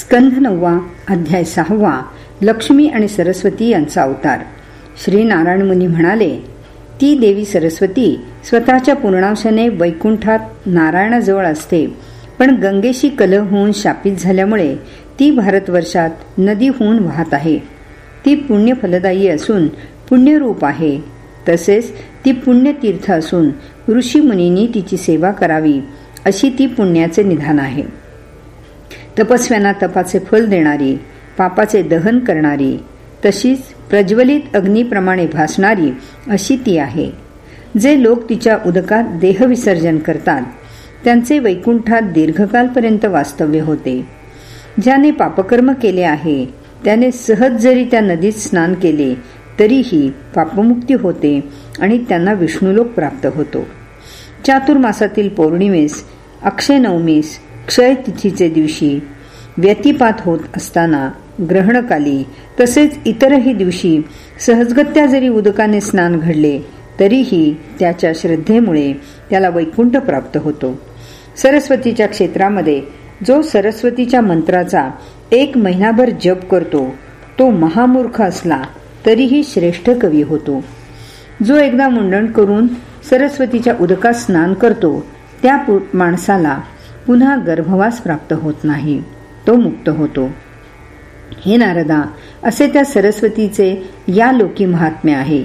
स्कंध नववा अध्याय सहावा लक्ष्मी आणि सरस्वती यांचा अवतार. श्री नारायण मुनी म्हणाले ती देवी सरस्वती स्वतःच्या पूर्णांशाने वैकुंठात नारायणाजवळ असते. पण गंगेशी कलह होऊन शापित झाल्यामुळे ती भारतवर्षात नदी होऊन वाहत आहे. ती पुण्य फलदायी असून पुण्यरूप आहे. तसेच ती पुण्यतीर्थ असून ऋषी मुनींनी तिची सेवा करावी अशी ती पुण्याचे निधान आहे. तपस्व्यांना तपाचे फल देणारी पापाचे दहन करणारी तशीच प्रज्वलित अग्नीप्रमाणे भासणारी अशी ती आहे. जे लोक तिच्या उदकात देहविसर्जन करतात त्यांचे वैकुंठात दीर्घकालपर्यंत वास्तव्य होते. ज्याने पापकर्म केले आहे त्याने सहज जरी त्या नदीत स्नान केले तरीही पापमुक्ती होते आणि त्यांना विष्णुलोक प्राप्त होतो. चातुर्मासातील पौर्णिमेस अक्षय नवमीस क्षयतिथीचे दिवशी व्यतिपात होत असताना ग्रहणकाली तसेच इतरही दिवशी सहजगत्या जरी उदकाने स्नान घडले तरीही त्याच्या श्रद्धेमुळे त्याला वैकुंठ प्राप्त होतो. सरस्वतीच्या क्षेत्रामध्ये जो सरस्वतीच्या मंत्राचा एक महिनाभर जप करतो तो महामूर्ख असला तरीही श्रेष्ठ कवी होतो. जो एकदा मुंडण करून सरस्वतीच्या उदकात स्नान करतो त्या माणसाला पुन्हा गर्भवास प्राप्त होत नाही. तो मुक्त होतो. हे नारदा असे त्या सरस्वतीचे या लोकी महात्म्य आहे.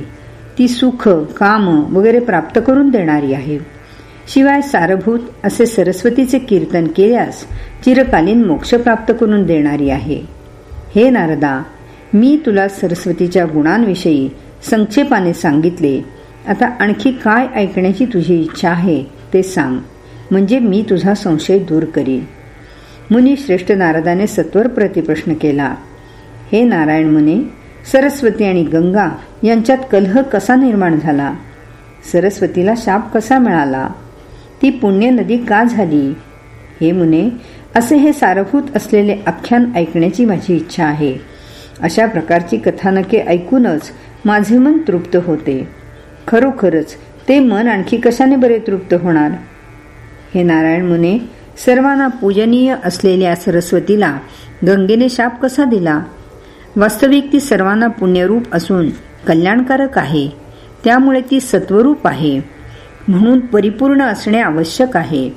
ती सुख काम वगैरे प्राप्त करून देणारी आहे. शिवाय सारभूत असे सरस्वतीचे कीर्तन केल्यास चिरकालीन मोक्ष प्राप्त करून देणारी आहे. हे नारदा मी तुला सरस्वतीच्या गुणांविषयी संक्षेपाने सांगितले. आता आणखी काय ऐकण्याची तुझी इच्छा आहे ते सांग. म्हणजे मी तुझा संशय दूर करीन. मुनी श्रेष्ठ नारदाने सत्वर प्रतिप्रश्न केला. हे नारायण मुने सरस्वती आणि गंगा यांच्यात कलह कसा निर्माण झाला? सरस्वतीला शाप कसा मिळाला? ती पुण्य नदी का झाली? हे मुने असे हे सारभूत असलेले आख्यान ऐकण्याची माझी इच्छा आहे. अशा प्रकारची कथानके ऐकूनच माझे मन तृप्त होते. खरोखरच ते मन आणखी कशाने बरे तृप्त होणार? हे नारायण मुने सर्वांना पूजनीय असलेल्या सरस्वतीला गंगेने शाप कसा दिला? वास्तविक ती सर्वांना पुण्यरूप असून कल्याणकारक आहे. त्यामुळे ती सत्वरूप आहे. म्हणून परिपूर्ण असणे आवश्यक आहे.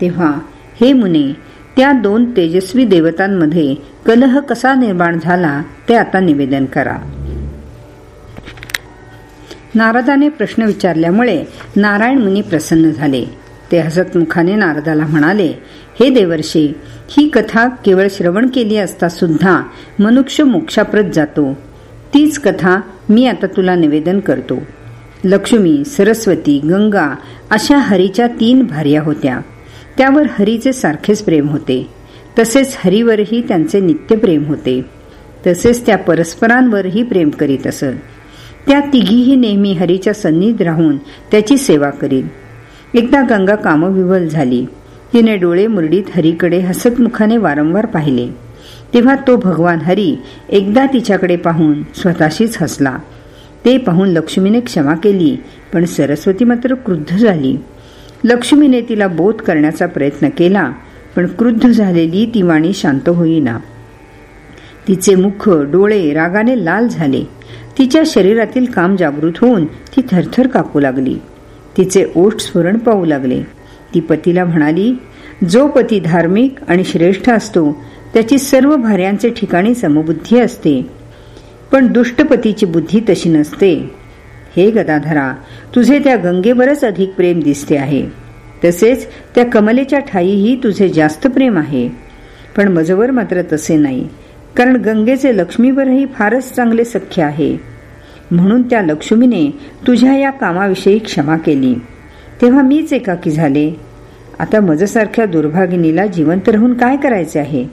तेव्हा हे मुने त्या दोन तेजस्वी देवतांमध्ये कलह कसा निर्माण झाला ते आता निवेदन करा. नारदाने प्रश्न विचारल्यामुळे नारायण मुनी प्रसन्न झाले. ते हसतमुखाने नारदाला म्हणाले हे देवर्षी ही कथा केवळ श्रवण केली असता सुद्धा मनुष्य मोक्षाप्रत जातो. तीच कथा मी आता तुला निवेदन करतो. लक्ष्मी सरस्वती गंगा अशा हरीच्या तीन भार्या होत्या. त्यावर हरीचे सारखेच प्रेम होते. तसेच हरीवरही त्यांचे नित्य प्रेम होते. तसेच त्या परस्परांवरही प्रेम करीत असत. त्या तिघीही नेहमी हरीच्या सन्नीत राहून त्याची सेवा करीत. एकदा गंगा कामविवल झाली. तिने डोळे मुरडीत हरीकडे हसतमुखाने वारंवार पाहिले. तेव्हा तो भगवान हरी एकदा तिच्याकडे पाहून स्वतःशीच हसला. ते पाहून लक्ष्मीने क्षमा केली पण सरस्वती मात्र क्रुद्ध झाली. लक्ष्मीने तिला बोध करण्याचा प्रयत्न केला पण क्रुद्ध झालेली ती वाणी शांत होईना. तिचे मुख डोळे रागाने लाल झाले. तिच्या शरीरातील काम जागृत होऊन ती थरथर कापू लागली. तिचे ओठ स्फुरण पाहू लागले. ती पतीला म्हणाली जो पती धार्मिक आणि श्रेष्ठ असतो त्याची सर्व भार्यांचे ठिकाणी समबुद्धी असते. पण दुष्टपतीची बुद्धी तशी नसते. हे गदाधरा तुझे त्या गंगेवरच अधिक प्रेम दिसते आहे. तसेच त्या कमलेच्या ठाईही तुझे जास्त प्रेम आहे. पण मजवर मात्र तसे नाही कारण गंगेचे लक्ष्मीवरही फारच चांगले सख्य आहे. म्हणून त्या लक्ष्मीने तुझ्या या कामाविषयी क्षमा केली. तेव्हा मीच एकाकी झाले. आता मजसारख्या दुर्भागिनीला जिवंत राहून काय करायचे आहे?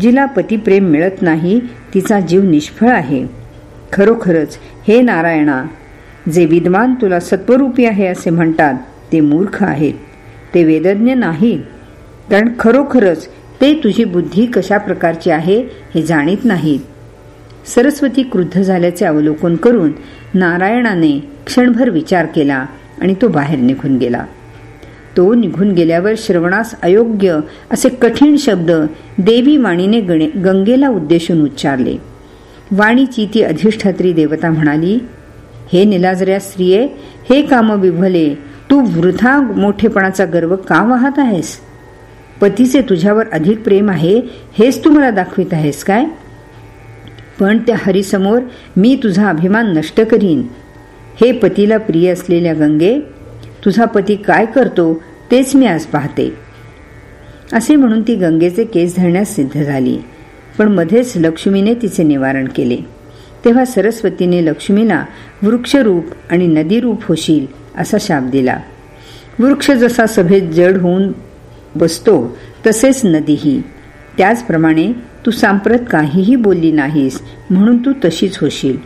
जिला पतिप्रेम मिळत नाही तिचा जीव निष्फळ आहे. खरोखरच हे नारायणा जे विद्वान तुला सत्वरूपी आहे असे म्हणतात ते मूर्ख आहेत. ते वेदज्ञ नाहीत कारण खरोखरच ते तुझी बुद्धी कशा प्रकारची आहे हे जाणीत नाहीत. सरस्वती क्रुद्ध झाल्याचे अवलोकन करून नारायणाने क्षणभर विचार केला आणि तो बाहेर निघून गेला. तो निघून गेल्यावर श्रवणास अयोग्य असे कठीण शब्द देवी वाणीने गंगेला उद्देशून उच्चारले. वाणीची ती अधिष्ठात्री देवता म्हणाली हे निलाजऱ्या स्त्रिये हे काम विभले तू वृथा मोठेपणाचा गर्व का वाहत आहेस? पतीचे तुझ्यावर अधिक प्रेम आहे हेच तू मला दाखवित आहेस काय? पण त्या हरीसमोर मी तुझा अभिमान नष्ट करीन. हे पतीला प्रिय असलेल्या गंगे तुझा पती काय करतो तेच मी आज पाहते. असे म्हणून ती गंगेचे केस धरण्यास सिद्ध झाली. पण मध्येच लक्ष्मीने तिचे निवारण केले. तेव्हा सरस्वतीने लक्ष्मीला वृक्षरूप आणि नदीरूप होशील असा शाप दिला. वृक्ष जसा सभेत जड होऊन बसतो तसेच नदीही. त्याचप्रमाणे तू सांप्रत काहीही बोलली नाहीस म्हणून तू तशीच होशील.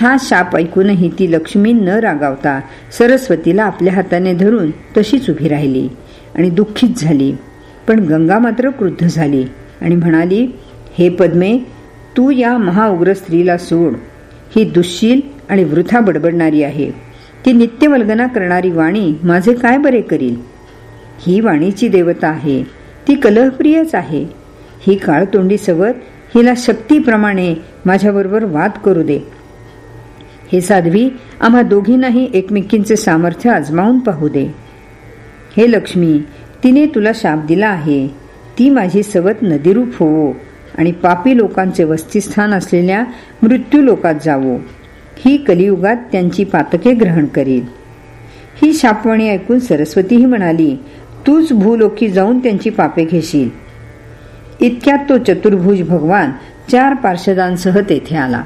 हा शाप ऐकूनही ती लक्ष्मी न रागावता सरस्वतीला आपल्या हाताने धरून तशीच उभी राहिली आणि दुःखीत झाली. पण गंगा मात्र क्रुद्ध झाली आणि म्हणाली हे पद्मे तू या महाउग्र स्त्रीला सोड. ही दुश्शील आणि वृथा बडबडणारी आहे. ती नित्यवल्गना करणारी वाणी माझे काय बरे करील? ही वाणीची देवता आहे. ती कलहप्रियच आहे. ही काळतोंडी सवत हिला शक्तीप्रमाणे माझ्याबरोबर वाद करू दे. हे साध्वी आम्हा दोघींनाही एकमेकींचे सामर्थ्य आजमावून पाहू दे. हे लक्ष्मी तिने तुला शाप दिला आहे. ती माझी सवत नदीरूप होवो आणि पापी लोकांचे वस्तीस्थान असलेल्या मृत्यू लोकात जावो. ही कलियुगात त्यांची पातके ग्रहण करील. ही शापवाणी ऐकून सरस्वतीही म्हणाली तूच भूलोकी जाऊन त्यांची पापे घेशील. इतक्यात तो चतुर्भुज भगवान चार पार्षदांसह तेथे आला.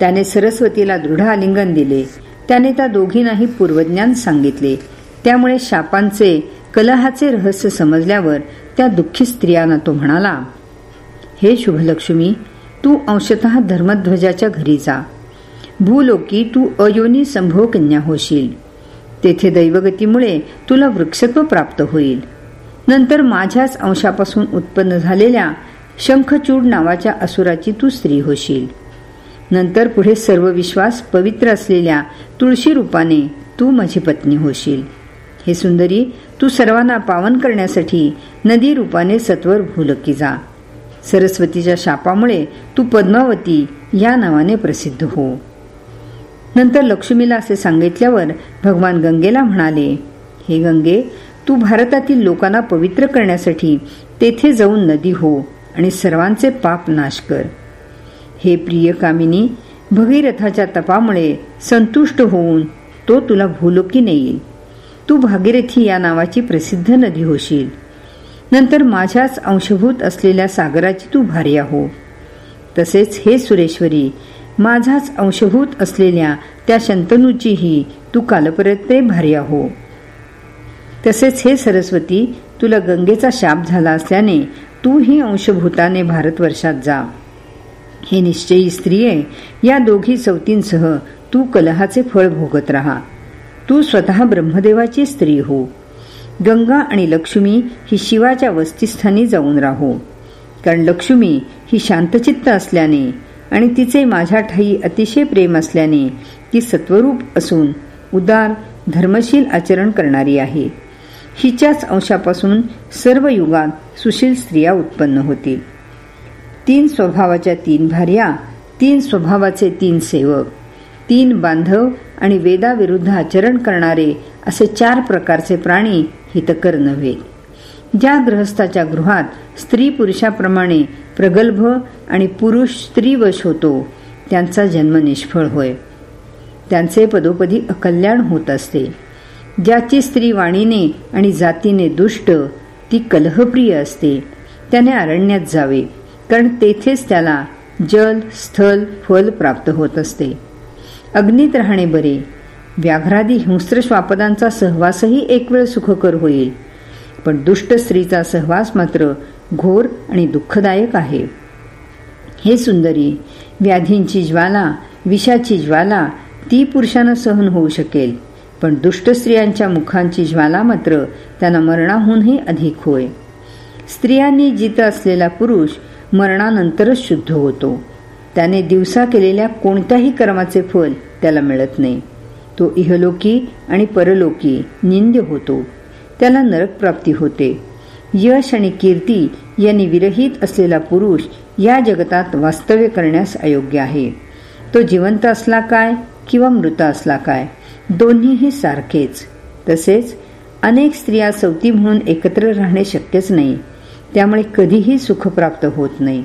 त्याने सरस्वतीला दृढ आलिंगन दिले. त्याने त्या दोघींनाही पूर्वज्ञान सांगितले. त्यामुळे शापांचे कलहाचे रहस्य समजल्यावर त्या दुःखी स्त्रियांना तो म्हणाला हे शुभलक्ष्मी तू अंशत धर्मध्वजाच्या घरी जा. भूलोकी तू अयोनी संभव कन्या होशील. तेथे दैवगतीमुळे तुला वृक्षत्व प्राप्त होईल. नंतर माझ्याच अंशापासून उत्पन्न झालेल्या शंखचूड नावाच्या असुराची तू स्त्री होशील. नंतर पुढे सर्व विश्वास पवित्र असलेल्या तुळशी रूपाने तू माझी पत्नी होशील. हे सुंदरी तू सर्वांना पावन करण्यासाठी नदी रूपाने सत्वर भूलकी जा. सरस्वतीच्या शापामुळे तू पद्मावती या नावाने प्रसिद्ध हो. नंतर लक्ष्मीला असे सांगितल्यावर भगवान गंगेला म्हणाले हे गंगे तू भारतातील लोकांना पवित्र करण्यासाठी तेथे जाऊन नदी हो आणि सर्वांचे पाप नाश कर. हे प्रिय कामिनी भगीरथाच्या तपामुळे संतुष्ट होऊन तो तुला भूलोकी नेईल तू भागीरथी या नावाची प्रसिद्ध नदी होशील. नंतर माझ्याच अंशभूत असलेल्या सागराची तू भार्या हो. तसेच हे सुरेश्वरी माझाच अंशभूत असलेल्या त्या शंतनूचीही तू कालपर्यंत भार्या हो. तसेच हे सरस्वती तुला गंगेचा शाप झाला असल्याने तू ही अंशभूताने भारतवर्षात जा. हे निश्चयी स्त्रिये या दोघी चौथींसह तू कलहाचे फळ भोगत राहा. तू स्वतः ब्रह्मदेवाची स्त्री हो. गंगा आणि लक्ष्मी ही शिवाच्या वस्तीस्थानी जाऊन राहो. कारण लक्ष्मी ही शांतचित्त असल्याने आणि तिचे माझ्या ठाई अतिशय प्रेम असल्याने ती सत्वरूप असून उदार धर्मशील आचरण करणारी आहे. हिच्याच अंशापासून सर्व युगात सुशील स्त्रिया उत्पन्न होतील. तीन स्वभावाच्या तीन भार्या तीन स्वभावाचे तीन सेवक तीन बांधव आणि वेदाविरुद्ध आचरण करणारे असे चार प्रकारचे प्राणी हितकर नव्हे. ज्या गृहस्थाच्या गृहात स्त्री पुरुषाप्रमाणे प्रगल्भ आणि पुरुष स्त्रीवश होतो त्यांचा जन्म निष्फळ होय. त्यांचे पदोपदी अकल्याण होत असते. ज्याची स्त्री वाणीने आणि जातीने दुष्ट ती कलहप्रिय असते. त्याने अरण्यात जावे कारण तेथेच त्याला जल स्थल फल प्राप्त होत असते. अग्नीत राहणे बरे. व्याघ्रादी हिंस्त्र श्वापदांचा सहवासही एक वेळ सुखकर होईल. पण दुष्ट स्त्रीचा सहवास मात्र घोर आणि दुःखदायक आहे. हे सुंदरी व्याधींची ज्वाला विषाची ज्वाला ती पुरुषानं सहन होऊ शकेल. पण दुष्ट स्त्रियांच्या मुखांची ज्वाला मात्र त्यांना मरणाहूनही अधिक होय. स्त्रियांनी जित असलेला पुरुष मरणानंतरच शुद्ध होतो. त्याने दिवसा केलेल्या कोणत्याही कर्माचे फल त्याला मिळत नाही. तो इहलोकी आणि परलोकी निंद्य होतो. त्याला नरक प्राप्ती होते. यश आणि कीर्ती यांनी विरहित असलेला पुरुष या जगतात वास्तव्य करण्यास अयोग्य आहे. तो जिवंत असला काय किंवा मृत असला काय दोन्हीही सारखेच. तसेच अनेक स्त्रिया सवती म्हणून एकत्र राहणे शक्यच नाही. त्यामुळे कधीही सुख प्राप्त होत नाही.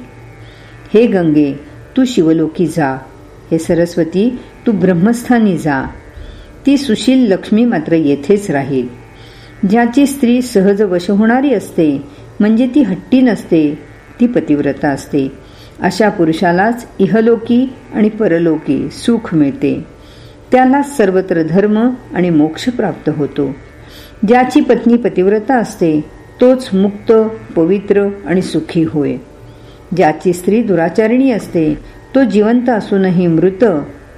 हे गंगे तू शिवलोकी जा. हे सरस्वती तू ब्रह्मस्थानी जा. ती सुशील लक्ष्मी मात्र येथेच राहील. ज्याची स्त्री सहज वश होणारी असते म्हणजे ती हट्टी नसते ती पतिव्रता असते. अशा पुरुषालाच इहलोकी आणि परलोकी सुख मिळते. त्याला सर्वत्र धर्म आणि मोक्ष प्राप्त होतो. ज्याची पत्नी पतिव्रता असते तोच मुक्त पवित्र आणि सुखी होय. ज्याची स्त्री दुराचारिणी असते तो जिवंत असूनही मृत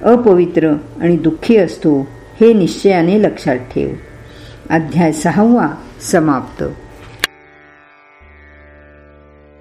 अपवित्र आणि दुःखी असतो हे निश्चयाने लक्षात ठेव. अध्याय सहावा समाप्त.